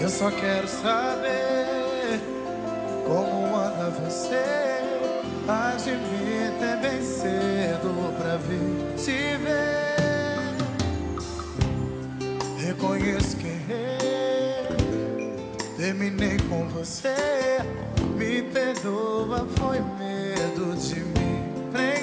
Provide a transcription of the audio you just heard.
Eu só quero saber como anda você. Mas de mim é bem cedo pra vir te ver. Reconheço que errei, terminei com você. Me perdoa, foi medo de me prender.